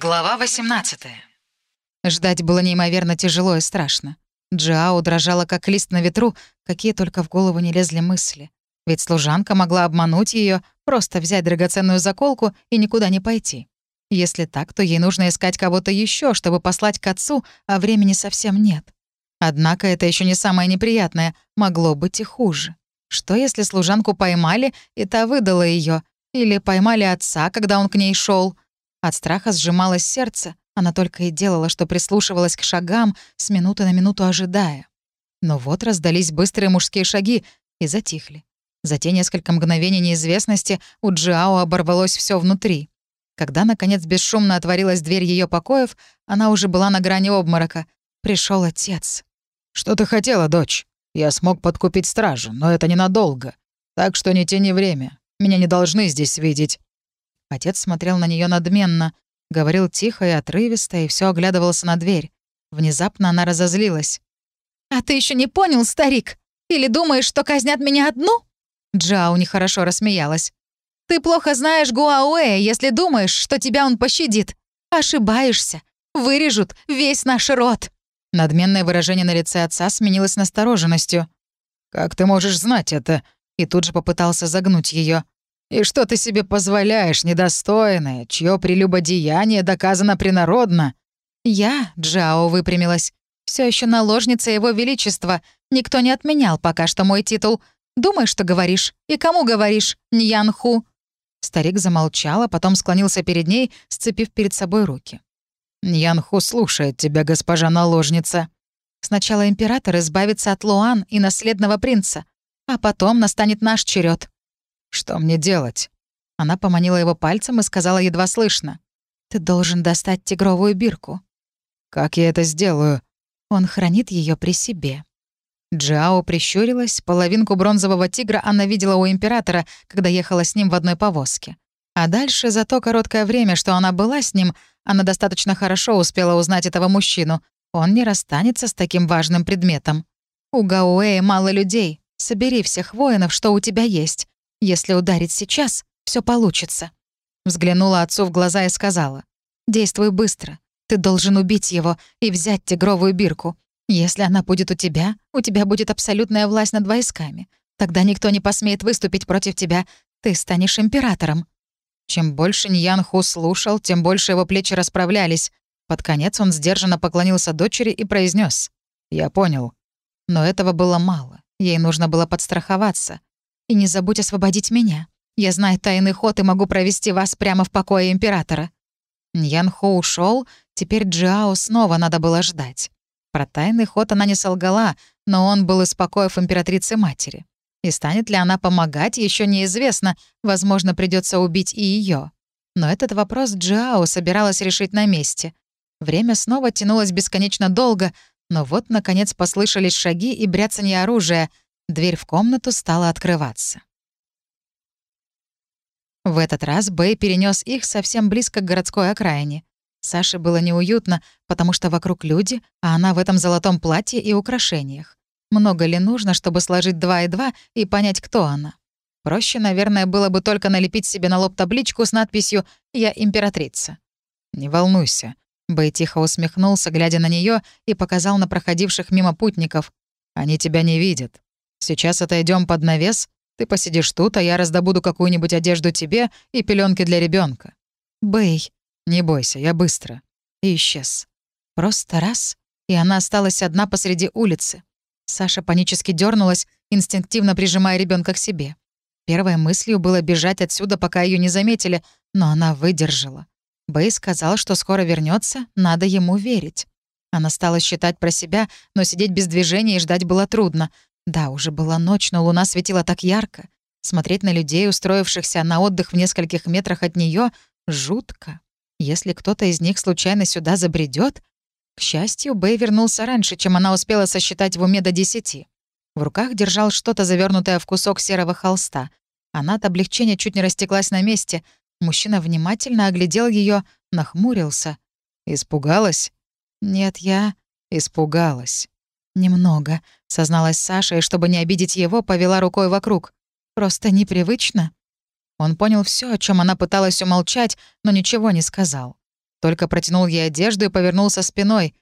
Глава 18 Ждать было неимоверно тяжело и страшно. Джао дрожала, как лист на ветру, какие только в голову не лезли мысли. Ведь служанка могла обмануть ее, просто взять драгоценную заколку и никуда не пойти. Если так, то ей нужно искать кого-то еще, чтобы послать к отцу, а времени совсем нет. Однако это еще не самое неприятное, могло быть и хуже. Что если служанку поймали, и та выдала ее, Или поймали отца, когда он к ней шел? От страха сжималось сердце, она только и делала, что прислушивалась к шагам, с минуты на минуту ожидая. Но вот раздались быстрые мужские шаги и затихли. За те несколько мгновений неизвестности у Джиао оборвалось все внутри. Когда, наконец, бесшумно отворилась дверь ее покоев, она уже была на грани обморока. Пришел отец. «Что ты хотела, дочь? Я смог подкупить стражу, но это ненадолго. Так что не тяни время. Меня не должны здесь видеть. Отец смотрел на нее надменно, говорил тихо и отрывисто, и все оглядывался на дверь. Внезапно она разозлилась. «А ты еще не понял, старик? Или думаешь, что казнят меня одну?» Джао нехорошо рассмеялась. «Ты плохо знаешь Гуауэ, если думаешь, что тебя он пощадит. Ошибаешься. Вырежут весь наш род». Надменное выражение на лице отца сменилось настороженностью. «Как ты можешь знать это?» И тут же попытался загнуть ее. И что ты себе позволяешь, недостойное, чье прелюбодеяние доказано принародно?» «Я, Джао, выпрямилась. Все еще наложница его величества. Никто не отменял пока что мой титул. Думай, что говоришь. И кому говоришь, Ньянху?» Старик замолчал, а потом склонился перед ней, сцепив перед собой руки. «Ньянху слушает тебя, госпожа наложница». «Сначала император избавится от Луан и наследного принца, а потом настанет наш черед. «Что мне делать?» Она поманила его пальцем и сказала едва слышно. «Ты должен достать тигровую бирку». «Как я это сделаю?» Он хранит ее при себе. Джао прищурилась. Половинку бронзового тигра она видела у императора, когда ехала с ним в одной повозке. А дальше, за то короткое время, что она была с ним, она достаточно хорошо успела узнать этого мужчину. Он не расстанется с таким важным предметом. «У Гауэя мало людей. Собери всех воинов, что у тебя есть. Если ударить сейчас, все получится». Взглянула отцу в глаза и сказала. «Действуй быстро. Ты должен убить его и взять тигровую бирку. Если она будет у тебя, у тебя будет абсолютная власть над войсками. Тогда никто не посмеет выступить против тебя. Ты станешь императором». Чем больше Ньян Ху слушал, тем больше его плечи расправлялись. Под конец он сдержанно поклонился дочери и произнес: «Я понял». Но этого было мало. Ей нужно было подстраховаться. И не забудь освободить меня. Я знаю тайный ход и могу провести вас прямо в покое императора». Ньян Хо ушел, теперь Джао снова надо было ждать. Про тайный ход она не солгала, но он был из покоев императрицы-матери. И станет ли она помогать, еще неизвестно, возможно, придется убить и ее. Но этот вопрос Джао собиралась решить на месте. Время снова тянулось бесконечно долго, но вот, наконец, послышались шаги и бряцанье оружия — Дверь в комнату стала открываться. В этот раз Бэй перенес их совсем близко к городской окраине. Саше было неуютно, потому что вокруг люди, а она в этом золотом платье и украшениях. Много ли нужно, чтобы сложить два и два и понять, кто она? Проще, наверное, было бы только налепить себе на лоб табличку с надписью «Я императрица». «Не волнуйся», — Бэй тихо усмехнулся, глядя на нее, и показал на проходивших мимо путников. «Они тебя не видят. Сейчас отойдем под навес, ты посидишь тут, а я раздобуду какую-нибудь одежду тебе и пеленки для ребенка. Бэй, не бойся, я быстро. И исчез. Просто раз, и она осталась одна посреди улицы. Саша панически дернулась, инстинктивно прижимая ребенка к себе. Первой мыслью было бежать отсюда, пока ее не заметили, но она выдержала. Бэй сказал, что скоро вернется, надо ему верить. Она стала считать про себя, но сидеть без движения и ждать было трудно. Да, уже была ночь, но луна светила так ярко. Смотреть на людей, устроившихся на отдых в нескольких метрах от нее, жутко. Если кто-то из них случайно сюда забредет, К счастью, Бэй вернулся раньше, чем она успела сосчитать в уме до десяти. В руках держал что-то, завернутое в кусок серого холста. Она от облегчения чуть не растеклась на месте. Мужчина внимательно оглядел ее, нахмурился. «Испугалась?» «Нет, я...» «Испугалась». «Немного», — созналась Саша, и чтобы не обидеть его, повела рукой вокруг. «Просто непривычно». Он понял все, о чем она пыталась умолчать, но ничего не сказал. Только протянул ей одежду и повернулся спиной.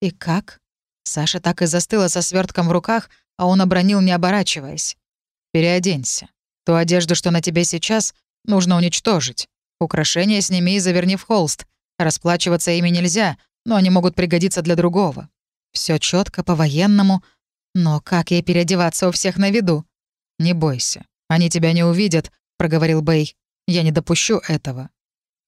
«И как?» Саша так и застыла со свертком в руках, а он обронил, не оборачиваясь. «Переоденься. Ту одежду, что на тебе сейчас, нужно уничтожить. Украшения сними и заверни в холст. Расплачиваться ими нельзя, но они могут пригодиться для другого. Все четко по-военному. Но как ей переодеваться у всех на виду? Не бойся. Они тебя не увидят, проговорил Бэй. Я не допущу этого.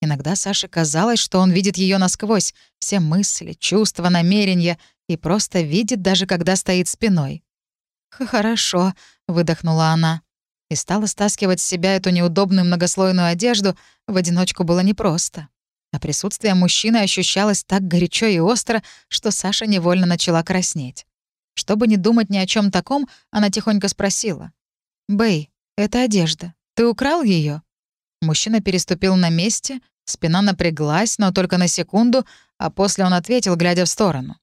Иногда Саше казалось, что он видит ее насквозь, все мысли, чувства, намерения, и просто видит, даже когда стоит спиной. «Хорошо», — выдохнула она. И стала стаскивать с себя эту неудобную многослойную одежду, в одиночку было непросто. А присутствие мужчины ощущалось так горячо и остро, что Саша невольно начала краснеть. Чтобы не думать ни о чем таком, она тихонько спросила. «Бэй, это одежда. Ты украл ее? Мужчина переступил на месте, спина напряглась, но только на секунду, а после он ответил, глядя в сторону.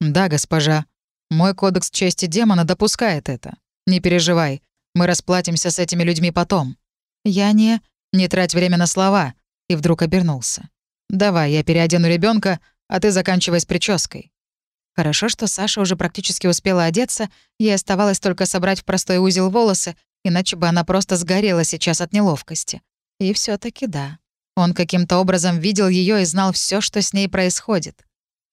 «Да, госпожа. Мой кодекс чести демона допускает это. Не переживай, мы расплатимся с этими людьми потом». «Я не...» «Не трать время на слова», и вдруг обернулся. «Давай, я переодену ребенка, а ты заканчивай с прической». Хорошо, что Саша уже практически успела одеться, ей оставалось только собрать в простой узел волосы, иначе бы она просто сгорела сейчас от неловкости. И все таки да. Он каким-то образом видел ее и знал все, что с ней происходит.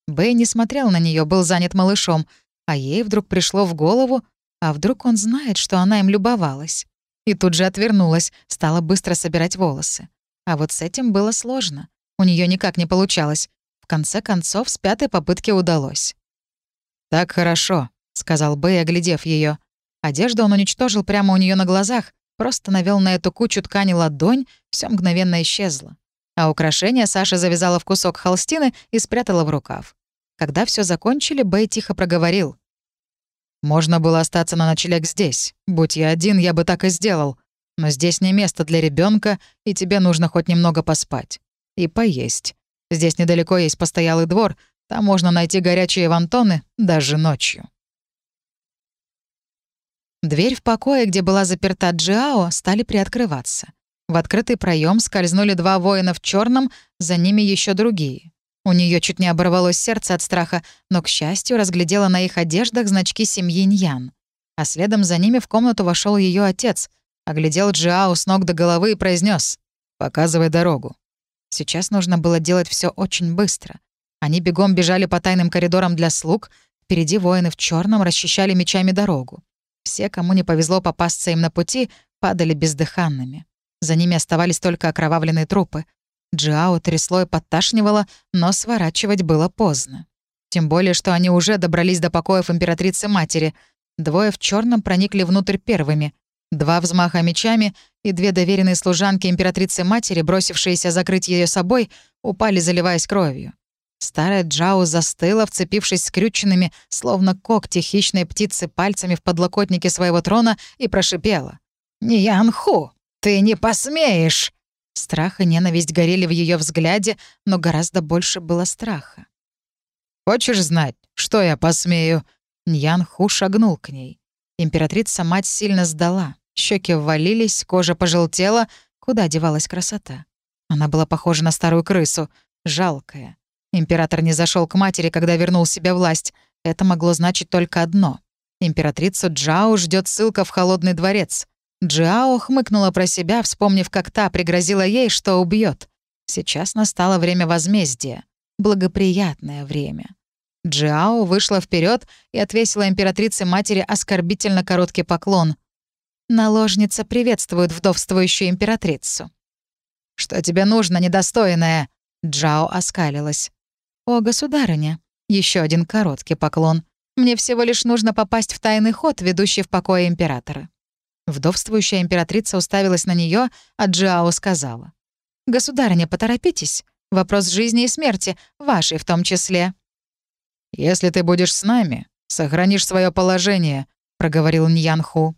Бэй не смотрел на нее, был занят малышом, а ей вдруг пришло в голову, а вдруг он знает, что она им любовалась. И тут же отвернулась, стала быстро собирать волосы. А вот с этим было сложно. У нее никак не получалось. В конце концов, с пятой попытки удалось. «Так хорошо», — сказал Бэй, оглядев ее. Одежду он уничтожил прямо у нее на глазах, просто навел на эту кучу ткани ладонь, все мгновенно исчезло. А украшение Саша завязала в кусок холстины и спрятала в рукав. Когда все закончили, Бэй тихо проговорил. «Можно было остаться на ночлег здесь. Будь я один, я бы так и сделал. Но здесь не место для ребенка, и тебе нужно хоть немного поспать. И поесть. Здесь недалеко есть постоялый двор, там можно найти горячие вантоны даже ночью. Дверь в покое, где была заперта Джиао, стали приоткрываться. В открытый проем скользнули два воина в черном, за ними еще другие. У нее чуть не оборвалось сердце от страха, но, к счастью, разглядела на их одеждах значки семьи Ньян. А следом за ними в комнату вошел ее отец, оглядел Джиао с ног до головы и произнес: «Показывай дорогу». Сейчас нужно было делать все очень быстро. Они бегом бежали по тайным коридорам для слуг, впереди воины в черном расчищали мечами дорогу. Все, кому не повезло попасться им на пути, падали бездыханными. За ними оставались только окровавленные трупы. Джиао трясло и подташнивало, но сворачивать было поздно. Тем более, что они уже добрались до покоев императрицы-матери. Двое в черном проникли внутрь первыми. Два взмаха мечами и две доверенные служанки императрицы-матери, бросившиеся закрыть ее собой, упали, заливаясь кровью. Старая Джао застыла, вцепившись скрюченными, словно когти хищной птицы пальцами в подлокотнике своего трона, и прошипела. «Ниянху, ты не посмеешь!» Страх и ненависть горели в ее взгляде, но гораздо больше было страха. «Хочешь знать, что я посмею?» Ньян Ху шагнул к ней. Императрица-мать сильно сдала. Щеки ввалились, кожа пожелтела. Куда девалась красота? Она была похожа на старую крысу. Жалкая. Император не зашел к матери, когда вернул себе власть. Это могло значить только одно. Императрицу Джао ждет ссылка в холодный дворец. Джао хмыкнула про себя, вспомнив, как та пригрозила ей, что убьет. Сейчас настало время возмездия. Благоприятное время. Джао вышла вперед и отвесила императрице матери оскорбительно короткий поклон. Наложница приветствует вдовствующую императрицу. «Что тебе нужно, недостойная?» Джао оскалилась. «О, государыня!» Еще один короткий поклон. «Мне всего лишь нужно попасть в тайный ход, ведущий в покое императора». Вдовствующая императрица уставилась на нее, а Джао сказала. «Государыня, поторопитесь. Вопрос жизни и смерти, вашей в том числе». «Если ты будешь с нами, сохранишь свое положение», — проговорил Ньянху.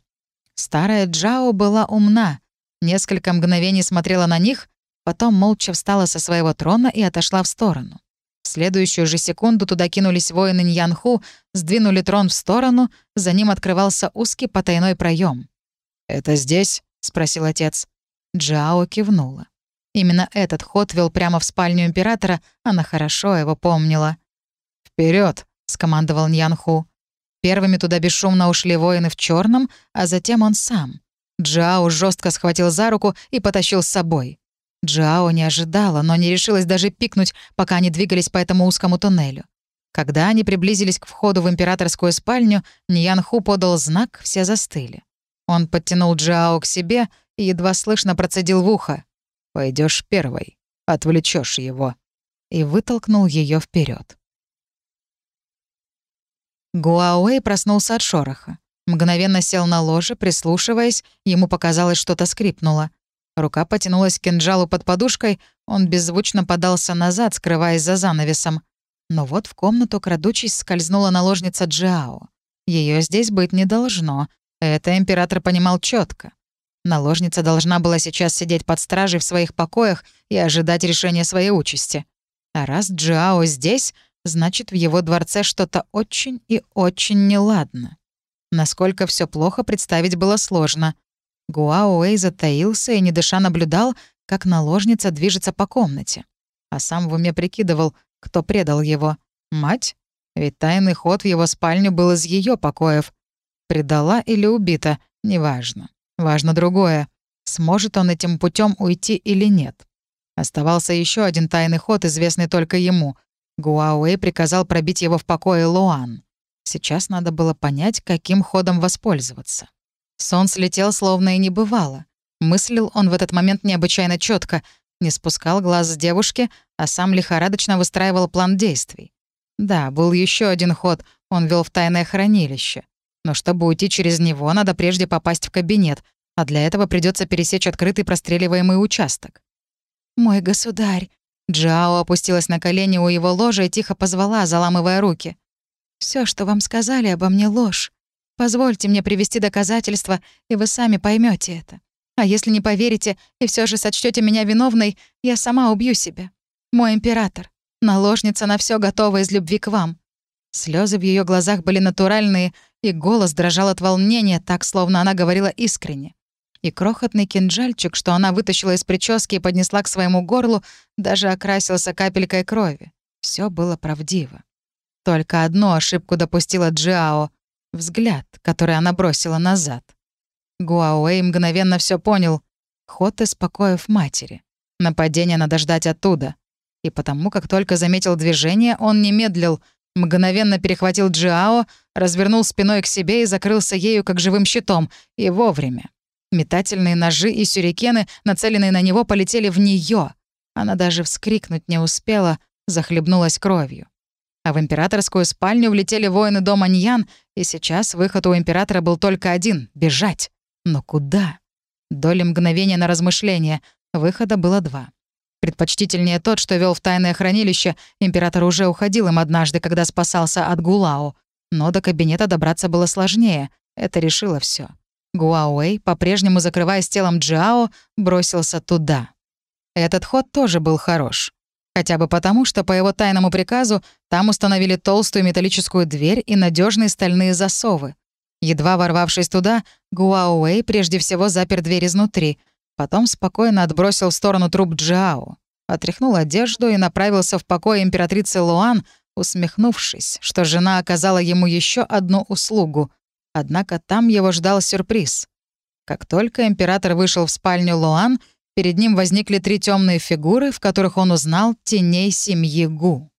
Старая Джао была умна. Несколько мгновений смотрела на них, потом молча встала со своего трона и отошла в сторону. В следующую же секунду туда кинулись воины Ньянху, сдвинули трон в сторону, за ним открывался узкий потайной проем. «Это здесь?» — спросил отец. Джао кивнула. Именно этот ход вел прямо в спальню императора, она хорошо его помнила. Вперед! скомандовал Ньянху. Первыми туда бесшумно ушли воины в черном, а затем он сам. Джао жестко схватил за руку и потащил с собой. Джао не ожидала, но не решилась даже пикнуть, пока они двигались по этому узкому туннелю. Когда они приблизились к входу в императорскую спальню, Ньянху подал знак, все застыли. Он подтянул Джао к себе и едва слышно процедил в ухо. Пойдешь первой, отвлечешь его», и вытолкнул ее вперед. Гуауэй проснулся от шороха. Мгновенно сел на ложе, прислушиваясь, ему показалось, что-то скрипнуло. Рука потянулась к кинжалу под подушкой, он беззвучно подался назад, скрываясь за занавесом. Но вот в комнату, крадучись, скользнула наложница Джао. Ее здесь быть не должно. Это император понимал четко. Наложница должна была сейчас сидеть под стражей в своих покоях и ожидать решения своей участи. А раз Джао здесь, значит, в его дворце что-то очень и очень неладно. Насколько все плохо, представить было сложно. Гуао Уэй затаился и, не дыша, наблюдал, как наложница движется по комнате. А сам в уме прикидывал, кто предал его. Мать? Ведь тайный ход в его спальню был из ее покоев. Предала или убита, неважно. Важно другое. Сможет он этим путем уйти или нет. Оставался еще один тайный ход, известный только ему. Гуауэй приказал пробить его в покое Луан. Сейчас надо было понять, каким ходом воспользоваться. Сон слетел, словно и не бывало. Мыслил он в этот момент необычайно четко, не спускал глаз с девушки, а сам лихорадочно выстраивал план действий. Да, был еще один ход, он вел в тайное хранилище. Но чтобы уйти через него, надо прежде попасть в кабинет, а для этого придется пересечь открытый простреливаемый участок. «Мой государь!» Джао опустилась на колени у его ложа и тихо позвала, заламывая руки. Все, что вам сказали обо мне, ложь. Позвольте мне привести доказательства, и вы сами поймете это. А если не поверите и все же сочтете меня виновной, я сама убью себя. Мой император, наложница на все готова из любви к вам». Слезы в ее глазах были натуральные, и голос дрожал от волнения, так, словно она говорила искренне. И крохотный кинжальчик, что она вытащила из прически и поднесла к своему горлу, даже окрасился капелькой крови. Все было правдиво. Только одну ошибку допустила Джиао — взгляд, который она бросила назад. Гуауэй мгновенно все понял. Ход из покоев матери. Нападение надо ждать оттуда. И потому, как только заметил движение, он не медлил, мгновенно перехватил Джиао, развернул спиной к себе и закрылся ею как живым щитом. И вовремя. Метательные ножи и сюрикены, нацеленные на него, полетели в нее. Она даже вскрикнуть не успела, захлебнулась кровью. А в императорскую спальню влетели воины дома Ньян, и сейчас выход у императора был только один — бежать. Но куда? Доли мгновения на размышление. Выхода было два. Предпочтительнее тот, что вел в тайное хранилище, император уже уходил им однажды, когда спасался от Гулао. Но до кабинета добраться было сложнее. Это решило все. Гуауэй, по-прежнему закрываясь телом Джао, бросился туда. Этот ход тоже был хорош. Хотя бы потому, что по его тайному приказу там установили толстую металлическую дверь и надежные стальные засовы. Едва ворвавшись туда, Гуауэй прежде всего запер дверь изнутри, потом спокойно отбросил в сторону труп Джао, отряхнул одежду и направился в покой императрицы Луан, усмехнувшись, что жена оказала ему еще одну услугу — Однако там его ждал сюрприз. Как только император вышел в спальню Луан, перед ним возникли три темные фигуры, в которых он узнал теней семьи Гу.